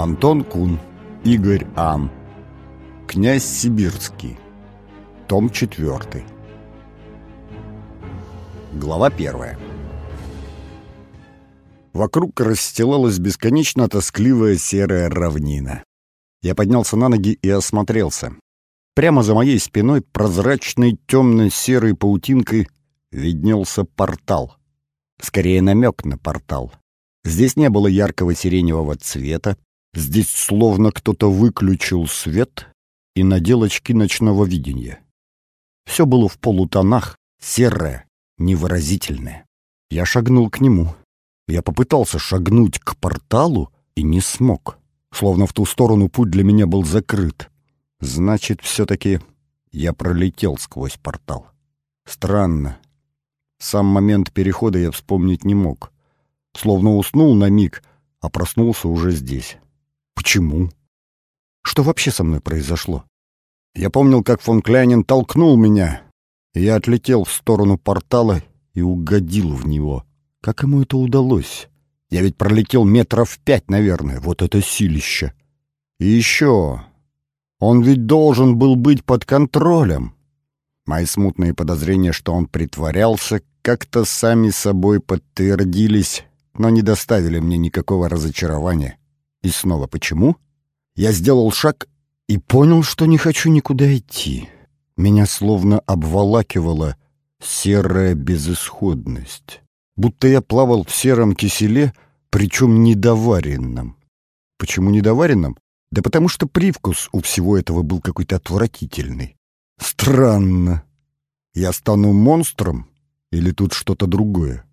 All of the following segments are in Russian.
Антон Кун, Игорь Ам. Князь Сибирский. Том 4. Глава 1. Вокруг расстилалась бесконечно тоскливая серая равнина. Я поднялся на ноги и осмотрелся. Прямо за моей спиной прозрачной темно-серой паутинкой виднелся портал. Скорее намек на портал. Здесь не было яркого сиреневого цвета, здесь словно кто-то выключил свет и надел очки ночного видения. Все было в полутонах, серое, невыразительное. Я шагнул к нему. Я попытался шагнуть к порталу и не смог. Словно в ту сторону путь для меня был закрыт. Значит, все-таки я пролетел сквозь портал. Странно. Сам момент перехода я вспомнить не мог. Словно уснул на миг, а проснулся уже здесь. Почему? Что вообще со мной произошло? Я помнил, как фон Кляйнин толкнул меня, я отлетел в сторону портала и угодил в него. Как ему это удалось? Я ведь пролетел метров пять, наверное. Вот это силище. И еще... Он ведь должен был быть под контролем. Мои смутные подозрения, что он притворялся, как-то сами собой подтвердились, но не доставили мне никакого разочарования. И снова почему? Я сделал шаг и понял, что не хочу никуда идти. Меня словно обволакивала серая безысходность будто я плавал в сером киселе, причем недоваренном. Почему недоваренном? Да потому что привкус у всего этого был какой-то отвратительный. Странно. Я стану монстром или тут что-то другое?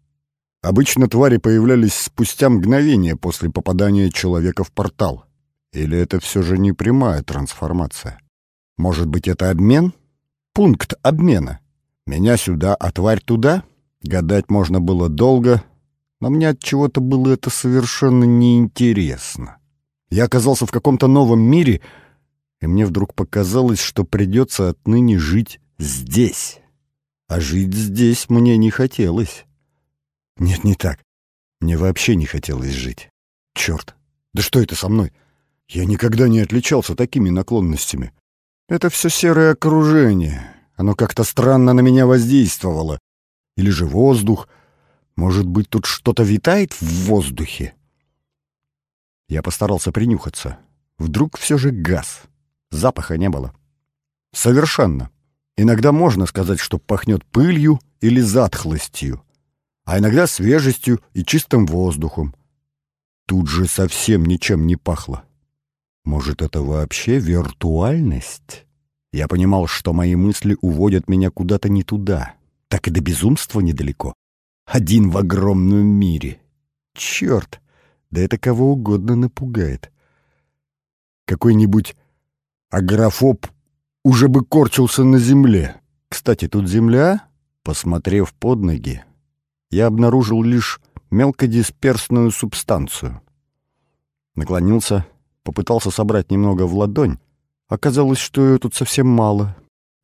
Обычно твари появлялись спустя мгновение после попадания человека в портал. Или это все же не прямая трансформация? Может быть, это обмен? Пункт обмена. Меня сюда, а тварь туда — Гадать можно было долго, но мне от чего-то было это совершенно неинтересно. Я оказался в каком-то новом мире, и мне вдруг показалось, что придется отныне жить здесь. А жить здесь мне не хотелось. Нет, не так. Мне вообще не хотелось жить. Черт, да что это со мной? Я никогда не отличался такими наклонностями. Это все серое окружение. Оно как-то странно на меня воздействовало. Или же воздух? Может быть, тут что-то витает в воздухе? Я постарался принюхаться. Вдруг все же газ. Запаха не было. Совершенно. Иногда можно сказать, что пахнет пылью или затхлостью, а иногда свежестью и чистым воздухом. Тут же совсем ничем не пахло. Может, это вообще виртуальность? Я понимал, что мои мысли уводят меня куда-то не туда так и до безумства недалеко. Один в огромном мире. Черт, да это кого угодно напугает. Какой-нибудь агрофоб уже бы корчился на земле. Кстати, тут земля, посмотрев под ноги, я обнаружил лишь мелкодисперсную субстанцию. Наклонился, попытался собрать немного в ладонь. Оказалось, что ее тут совсем мало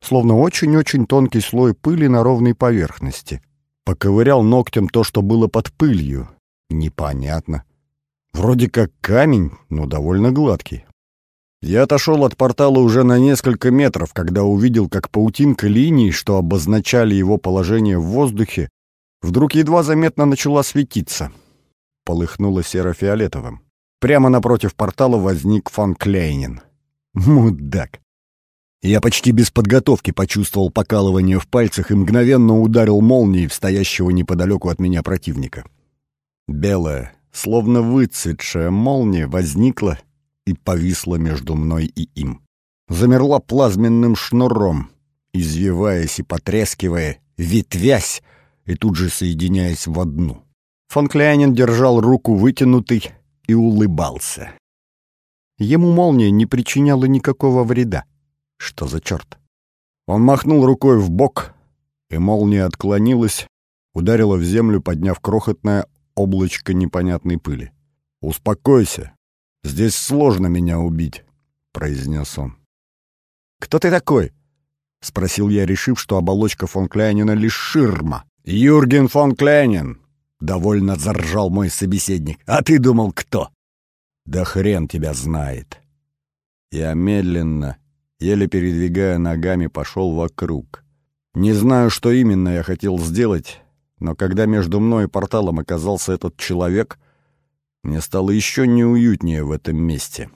словно очень-очень тонкий слой пыли на ровной поверхности. Поковырял ногтем то, что было под пылью. Непонятно. Вроде как камень, но довольно гладкий. Я отошел от портала уже на несколько метров, когда увидел, как паутинка линий, что обозначали его положение в воздухе, вдруг едва заметно начала светиться. Полыхнуло серо-фиолетовым. Прямо напротив портала возник фон Клейнин. Мудак. Я почти без подготовки почувствовал покалывание в пальцах и мгновенно ударил молнией в стоящего неподалеку от меня противника. Белая, словно выцветшая молния возникла и повисла между мной и им. Замерла плазменным шнуром, извиваясь и потрескивая, ветвясь и тут же соединяясь в одну. Фон Кляйнин держал руку вытянутой и улыбался. Ему молния не причиняла никакого вреда. Что за черт? Он махнул рукой в бок, и молния отклонилась, ударила в землю, подняв крохотное облачко непонятной пыли. «Успокойся. Здесь сложно меня убить», — произнес он. «Кто ты такой?» — спросил я, решив, что оболочка фон Кляйнина лишь ширма. «Юрген фон Кляйнин!» — довольно заржал мой собеседник. «А ты думал, кто?» Да хрен тебя знает. Я медленно, еле передвигая ногами, пошел вокруг. Не знаю, что именно я хотел сделать, но когда между мной и порталом оказался этот человек, мне стало еще неуютнее в этом месте.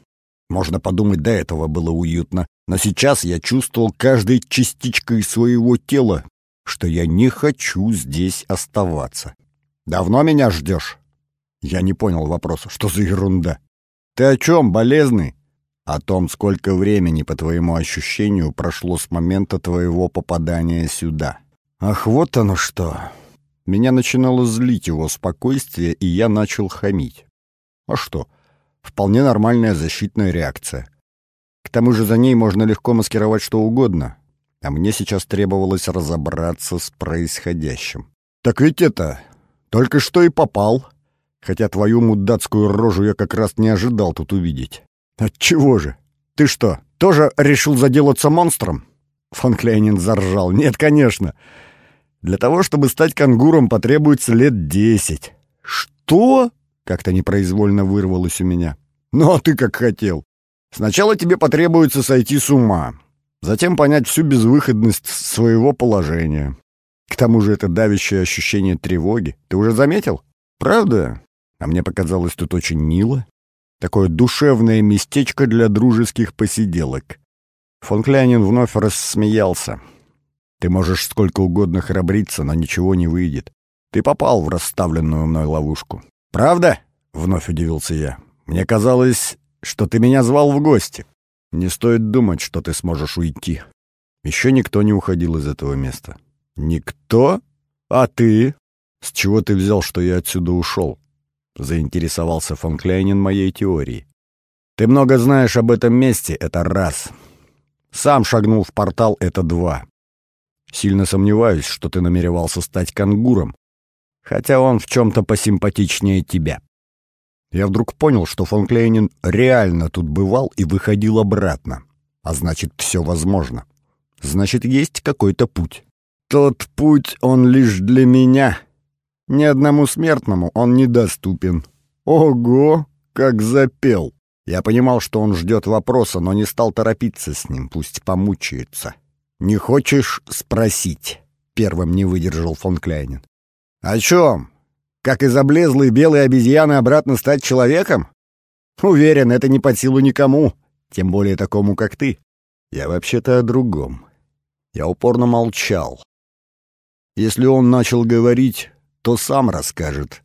Можно подумать, до этого было уютно, но сейчас я чувствовал каждой частичкой своего тела, что я не хочу здесь оставаться. «Давно меня ждешь?» Я не понял вопроса. «Что за ерунда?» «Ты о чем, болезный?» «О том, сколько времени, по твоему ощущению, прошло с момента твоего попадания сюда». «Ах, вот оно что!» Меня начинало злить его спокойствие, и я начал хамить. А что? Вполне нормальная защитная реакция. К тому же за ней можно легко маскировать что угодно, а мне сейчас требовалось разобраться с происходящим. «Так ведь это... Только что и попал. Хотя твою мудацкую рожу я как раз не ожидал тут увидеть. Отчего же? Ты что, тоже решил заделаться монстром?» Фон Кляйнин заржал. «Нет, конечно. Для того, чтобы стать кангуром, потребуется лет десять». «Что?» — как-то непроизвольно вырвалось у меня. «Ну, а ты как хотел. Сначала тебе потребуется сойти с ума, затем понять всю безвыходность своего положения. К тому же это давящее ощущение тревоги. Ты уже заметил? Правда? А мне показалось тут очень мило. Такое душевное местечко для дружеских посиделок. Фон Кляйнин вновь рассмеялся. Ты можешь сколько угодно храбриться, но ничего не выйдет. Ты попал в расставленную мной ловушку. Правда? Вновь удивился я. Мне казалось, что ты меня звал в гости. Не стоит думать, что ты сможешь уйти. Еще никто не уходил из этого места. Никто? А ты? С чего ты взял, что я отсюда ушел? Заинтересовался фон Кляйнин моей теорией. Ты много знаешь об этом месте, это раз. Сам шагнул в портал, это два. Сильно сомневаюсь, что ты намеревался стать кангуром, хотя он в чем-то посимпатичнее тебя. Я вдруг понял, что фон Клейнин реально тут бывал и выходил обратно. А значит, все возможно. Значит, есть какой-то путь. Тот путь, он лишь для меня. Ни одному смертному он недоступен. Ого, как запел! Я понимал, что он ждет вопроса, но не стал торопиться с ним, пусть помучается. «Не хочешь спросить?» — первым не выдержал фон Кляйнин. «О чем? Как из облезлой белой обезьяны обратно стать человеком? Уверен, это не под силу никому, тем более такому, как ты. Я вообще-то о другом. Я упорно молчал. Если он начал говорить, то сам расскажет.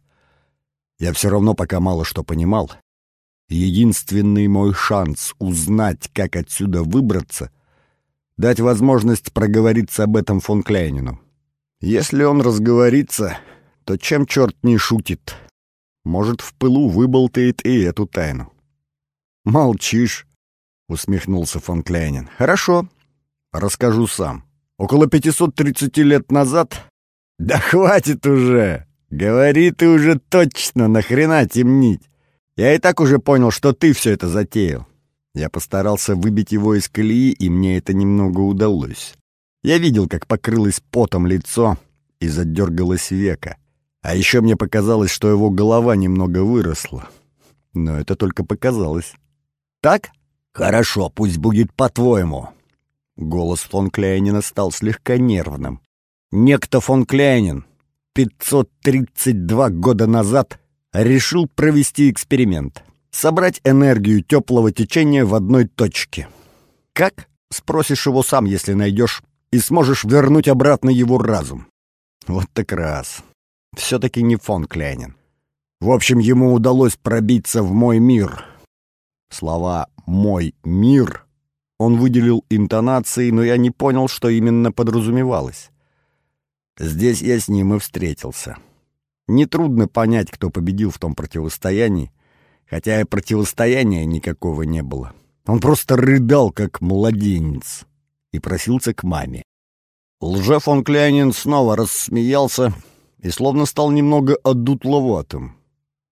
Я все равно пока мало что понимал. Единственный мой шанс узнать, как отсюда выбраться — дать возможность проговориться об этом фон Кляйнину. Если он разговорится, то чем черт не шутит? Может, в пылу выболтает и эту тайну. «Молчишь», — усмехнулся фон Кляйнин. «Хорошо, расскажу сам. Около 530 лет назад...» «Да хватит уже! Говори ты уже точно, нахрена темнить? Я и так уже понял, что ты все это затеял». Я постарался выбить его из колеи, и мне это немного удалось. Я видел, как покрылось потом лицо и задергалось века. А еще мне показалось, что его голова немного выросла. Но это только показалось. «Так? Хорошо, пусть будет по-твоему». Голос фон Кляйнина стал слегка нервным. Некто фон Кляйнин 532 года назад решил провести эксперимент. Собрать энергию теплого течения в одной точке. Как? Спросишь его сам, если найдешь, и сможешь вернуть обратно его разум. Вот так раз все-таки не фон Кляйнин. В общем, ему удалось пробиться в мой мир. Слова «мой мир» он выделил интонацией, но я не понял, что именно подразумевалось. Здесь я с ним и встретился. Нетрудно понять, кто победил в том противостоянии, хотя и противостояния никакого не было. Он просто рыдал, как младенец, и просился к маме. Лже фон Кляйнин снова рассмеялся и словно стал немного одутловатым.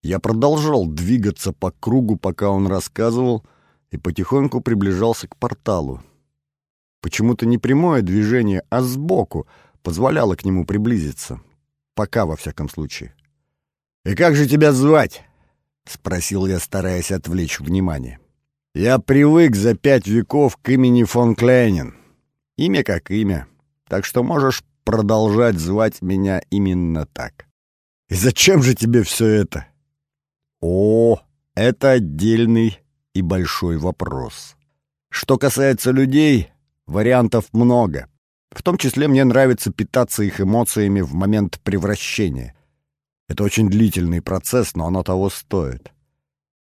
Я продолжал двигаться по кругу, пока он рассказывал, и потихоньку приближался к порталу. Почему-то не прямое движение, а сбоку позволяло к нему приблизиться. Пока, во всяком случае. «И как же тебя звать?» спросил я, стараясь отвлечь внимание. «Я привык за пять веков к имени фон Клейнин. Имя как имя, так что можешь продолжать звать меня именно так». «И зачем же тебе все это?» «О, это отдельный и большой вопрос. Что касается людей, вариантов много. В том числе мне нравится питаться их эмоциями в момент превращения. Это очень длительный процесс, но оно того стоит.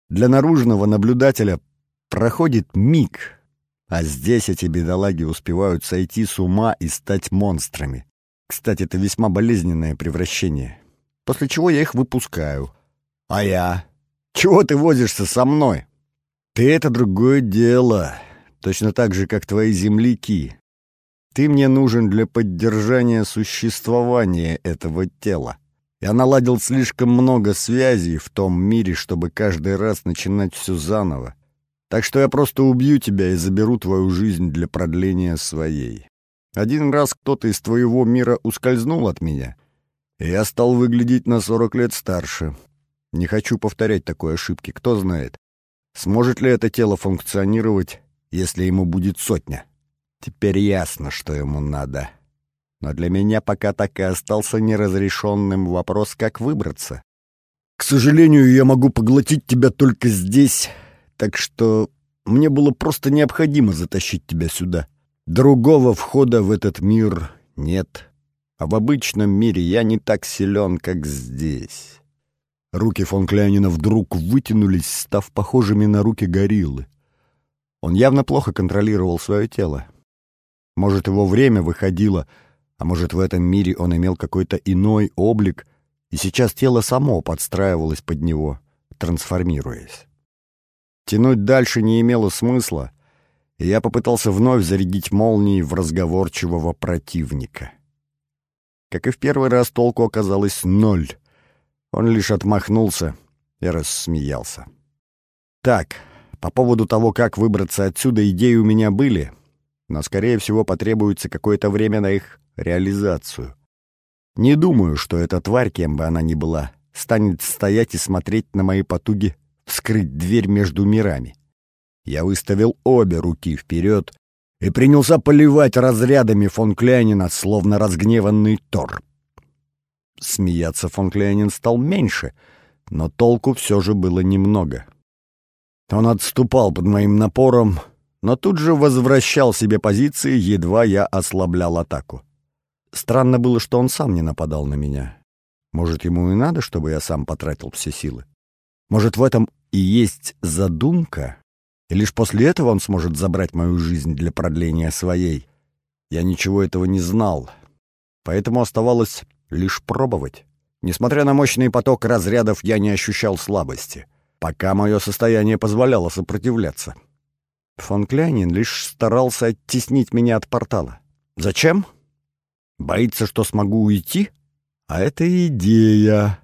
Для наружного наблюдателя проходит миг, а здесь эти бедолаги успевают сойти с ума и стать монстрами. Кстати, это весьма болезненное превращение. После чего я их выпускаю. А я? Чего ты возишься со мной? Ты — это другое дело. Точно так же, как твои земляки. Ты мне нужен для поддержания существования этого тела. Я наладил слишком много связей в том мире, чтобы каждый раз начинать все заново. Так что я просто убью тебя и заберу твою жизнь для продления своей. Один раз кто-то из твоего мира ускользнул от меня, и я стал выглядеть на сорок лет старше. Не хочу повторять такой ошибки, кто знает. Сможет ли это тело функционировать, если ему будет сотня? Теперь ясно, что ему надо. Но для меня пока так и остался неразрешенным вопрос, как выбраться. К сожалению, я могу поглотить тебя только здесь, так что мне было просто необходимо затащить тебя сюда. Другого входа в этот мир нет. А в обычном мире я не так силен, как здесь. Руки фон Кляйнина вдруг вытянулись, став похожими на руки гориллы. Он явно плохо контролировал свое тело. Может, его время выходило, а может, в этом мире он имел какой-то иной облик, и сейчас тело само подстраивалось под него, трансформируясь. Тянуть дальше не имело смысла, и я попытался вновь зарядить молнией в разговорчивого противника. Как и в первый раз, толку оказалось ноль. Он лишь отмахнулся и рассмеялся. «Так, по поводу того, как выбраться отсюда, идеи у меня были, но, скорее всего, потребуется какое-то время на их реализацию. Не думаю, что эта тварь, кем бы она ни была, станет стоять и смотреть на мои потуги вскрыть дверь между мирами. Я выставил обе руки вперед и принялся поливать разрядами фон Кляйнина, словно разгневанный Тор. Смеяться фон Кляйнин стал меньше, но толку все же было немного. Он отступал под моим напором, но тут же возвращал себе позиции, едва я ослаблял атаку. Странно было, что он сам не нападал на меня. Может, ему и надо, чтобы я сам потратил все силы? Может, в этом и есть задумка? И лишь после этого он сможет забрать мою жизнь для продления своей? Я ничего этого не знал, поэтому оставалось лишь пробовать. Несмотря на мощный поток разрядов, я не ощущал слабости, пока мое состояние позволяло сопротивляться. Фон Клянин лишь старался оттеснить меня от портала. Зачем? Боится, что смогу уйти? А это идея.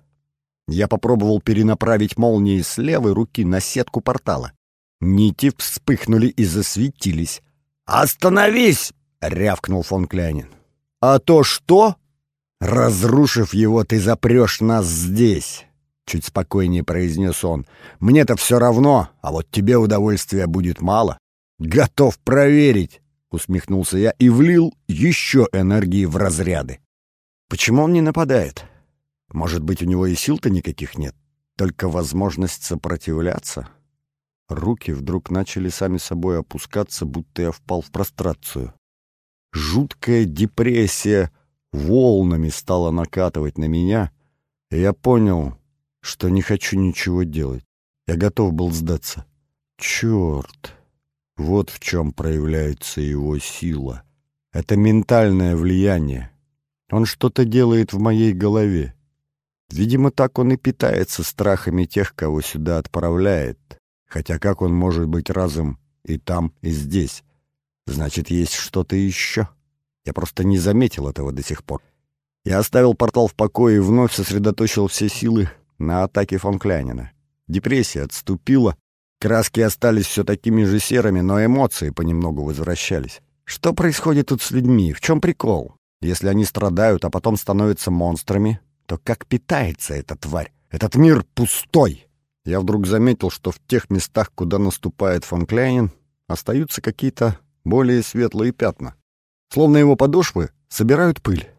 Я попробовал перенаправить молнии с левой руки на сетку портала. Нити вспыхнули и засветились. «Остановись!» — рявкнул фон Клянин. «А то что?» «Разрушив его, ты запрешь нас здесь», — чуть спокойнее произнес он. «Мне-то все равно, а вот тебе удовольствия будет мало». «Готов проверить», — усмехнулся я и влил еще энергии в разряды. «Почему он не нападает? Может быть, у него и сил-то никаких нет, только возможность сопротивляться?» Руки вдруг начали сами собой опускаться, будто я впал в прострацию. Жуткая депрессия волнами стала накатывать на меня, и я понял, что не хочу ничего делать. Я готов был сдаться. Черт! Вот в чем проявляется его сила. Это ментальное влияние. Он что-то делает в моей голове. Видимо, так он и питается страхами тех, кого сюда отправляет. Хотя как он может быть разом и там, и здесь? Значит, есть что-то еще. Я просто не заметил этого до сих пор. Я оставил портал в покое и вновь сосредоточил все силы на атаке фон Кляйнина. Депрессия отступила, Краски остались все такими же серыми, но эмоции понемногу возвращались. Что происходит тут с людьми? В чем прикол? Если они страдают, а потом становятся монстрами, то как питается эта тварь? Этот мир пустой. Я вдруг заметил, что в тех местах, куда наступает фон Кляйнин, остаются какие-то более светлые пятна. Словно его подошвы собирают пыль.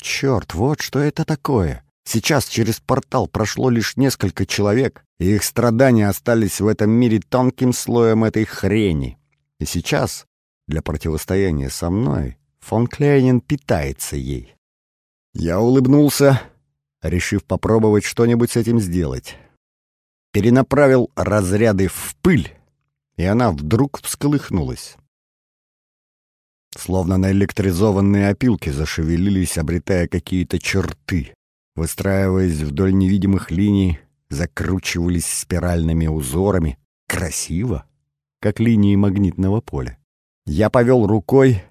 Черт, вот что это такое. Сейчас через портал прошло лишь несколько человек, и их страдания остались в этом мире тонким слоем этой хрени. И сейчас, для противостояния со мной, фон Кляйнин питается ей. Я улыбнулся, решив попробовать что-нибудь с этим сделать. Перенаправил разряды в пыль, и она вдруг всколыхнулась. Словно наэлектризованные опилки зашевелились, обретая какие-то черты. Выстраиваясь вдоль невидимых линий, закручивались спиральными узорами. Красиво, как линии магнитного поля. Я повел рукой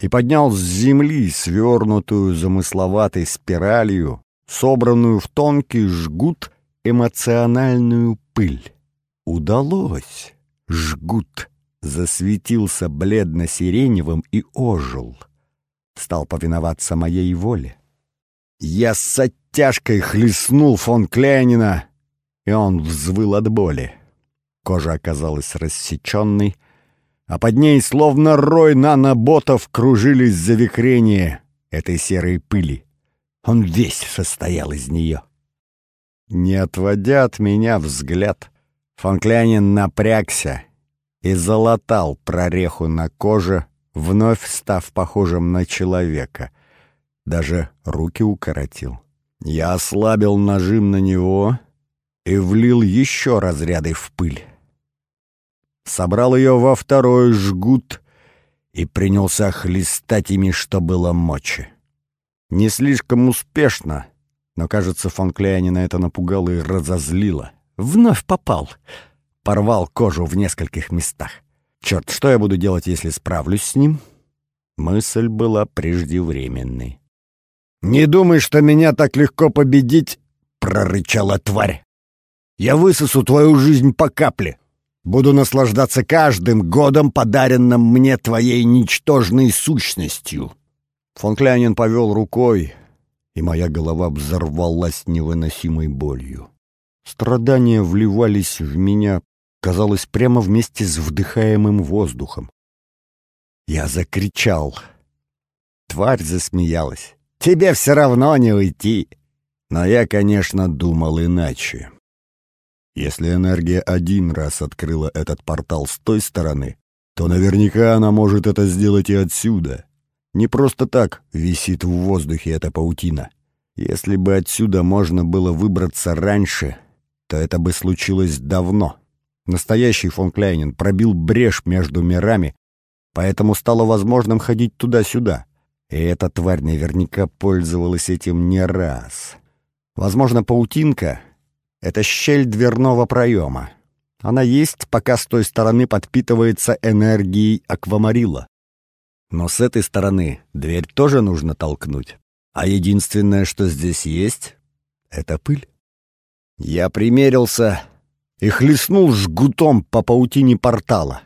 и поднял с земли свернутую замысловатой спиралью, собранную в тонкий жгут эмоциональную пыль. Удалось. Жгут засветился бледно-сиреневым и ожил. Стал повиноваться моей воле. Я с оттяжкой хлестнул фон Кляйнина, и он взвыл от боли. Кожа оказалась рассеченной, а под ней словно рой наноботов кружились завихрения этой серой пыли. Он весь состоял из нее. Не отводя от меня взгляд, фон Кляйнин напрягся и залатал прореху на коже, вновь став похожим на человека. Даже руки укоротил. Я ослабил нажим на него и влил еще разряды в пыль. Собрал ее во второй жгут и принялся хлестать ими, что было мочи. Не слишком успешно, но, кажется, фон Кляйнина это напугало и разозлило. Вновь попал — порвал кожу в нескольких местах. Черт, что я буду делать, если справлюсь с ним? Мысль была преждевременной. «Не думай, что меня так легко победить!» — прорычала тварь. «Я высосу твою жизнь по капле. Буду наслаждаться каждым годом, подаренным мне твоей ничтожной сущностью». Фон Клянин повел рукой, и моя голова взорвалась невыносимой болью. Страдания вливались в меня казалось, прямо вместе с вдыхаемым воздухом. Я закричал. Тварь засмеялась. «Тебе все равно не уйти!» Но я, конечно, думал иначе. Если энергия один раз открыла этот портал с той стороны, то наверняка она может это сделать и отсюда. Не просто так висит в воздухе эта паутина. Если бы отсюда можно было выбраться раньше, то это бы случилось давно. Настоящий фон Кляйнин пробил брешь между мирами, поэтому стало возможным ходить туда-сюда. И эта тварь наверняка пользовалась этим не раз. Возможно, паутинка — это щель дверного проема. Она есть, пока с той стороны подпитывается энергией аквамарила. Но с этой стороны дверь тоже нужно толкнуть. А единственное, что здесь есть — это пыль. Я примерился и хлестнул жгутом по паутине портала.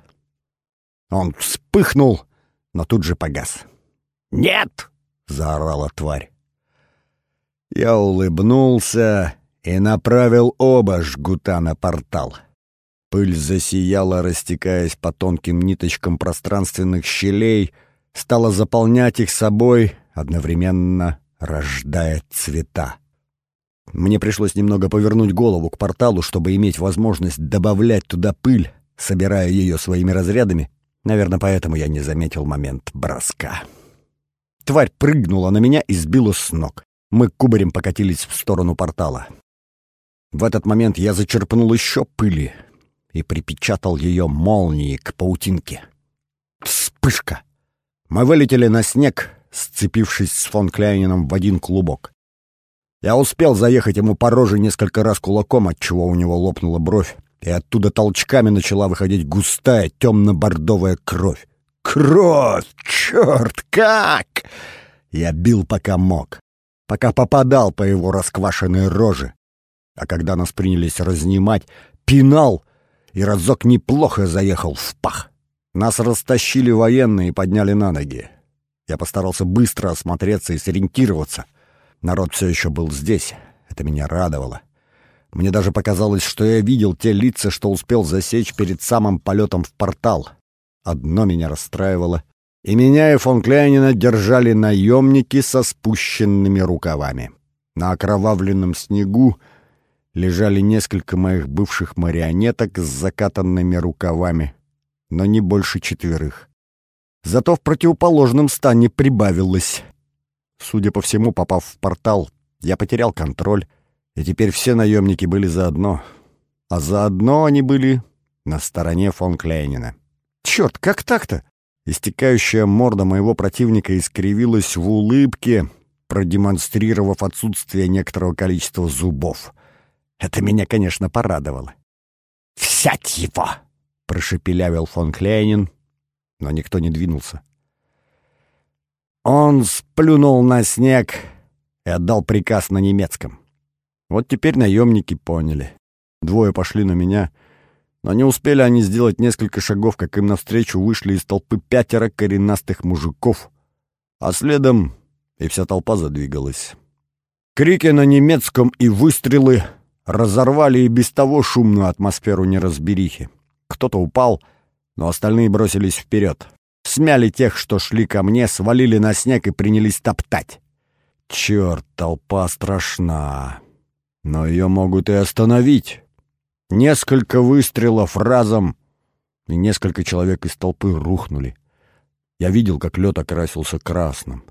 Он вспыхнул, но тут же погас. «Нет!» — заорала тварь. Я улыбнулся и направил оба жгута на портал. Пыль засияла, растекаясь по тонким ниточкам пространственных щелей, стала заполнять их собой, одновременно рождая цвета. Мне пришлось немного повернуть голову к порталу, чтобы иметь возможность добавлять туда пыль, собирая ее своими разрядами. Наверное, поэтому я не заметил момент броска. Тварь прыгнула на меня и сбила с ног. Мы кубарем покатились в сторону портала. В этот момент я зачерпнул еще пыли и припечатал ее молнией к паутинке. Вспышка! Мы вылетели на снег, сцепившись с фон Кляйнином в один клубок. Я успел заехать ему по роже несколько раз кулаком, отчего у него лопнула бровь, и оттуда толчками начала выходить густая темно-бордовая кровь. Кровь! Черт, как! Я бил пока мог, пока попадал по его расквашенной роже. А когда нас принялись разнимать, пинал, и разок неплохо заехал в пах. Нас растащили военные и подняли на ноги. Я постарался быстро осмотреться и сориентироваться — Народ все еще был здесь, это меня радовало. Мне даже показалось, что я видел те лица, что успел засечь перед самым полетом в портал. Одно меня расстраивало. И меня и фон Кляйнина держали наемники со спущенными рукавами. На окровавленном снегу лежали несколько моих бывших марионеток с закатанными рукавами, но не больше четверых. Зато в противоположном стане прибавилось. Судя по всему, попав в портал, я потерял контроль, и теперь все наемники были заодно. А заодно они были на стороне фон Клейнина. Черт, как так-то? Истекающая морда моего противника искривилась в улыбке, продемонстрировав отсутствие некоторого количества зубов. Это меня, конечно, порадовало. «Взять его!» — прошепелявил фон Кляйнин, но никто не двинулся. Он сплюнул на снег и отдал приказ на немецком. Вот теперь наемники поняли. Двое пошли на меня, но не успели они сделать несколько шагов, как им навстречу вышли из толпы пятеро коренастых мужиков, а следом и вся толпа задвигалась. Крики на немецком и выстрелы разорвали и без того шумную атмосферу неразберихи. Кто-то упал, но остальные бросились вперед. Смяли тех, что шли ко мне, свалили на снег и принялись топтать. Черт, толпа страшна. Но ее могут и остановить. Несколько выстрелов разом, и несколько человек из толпы рухнули. Я видел, как лед окрасился красным.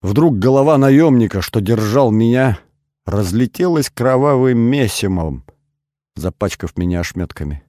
Вдруг голова наемника, что держал меня, разлетелась кровавым месимом, запачкав меня ошметками.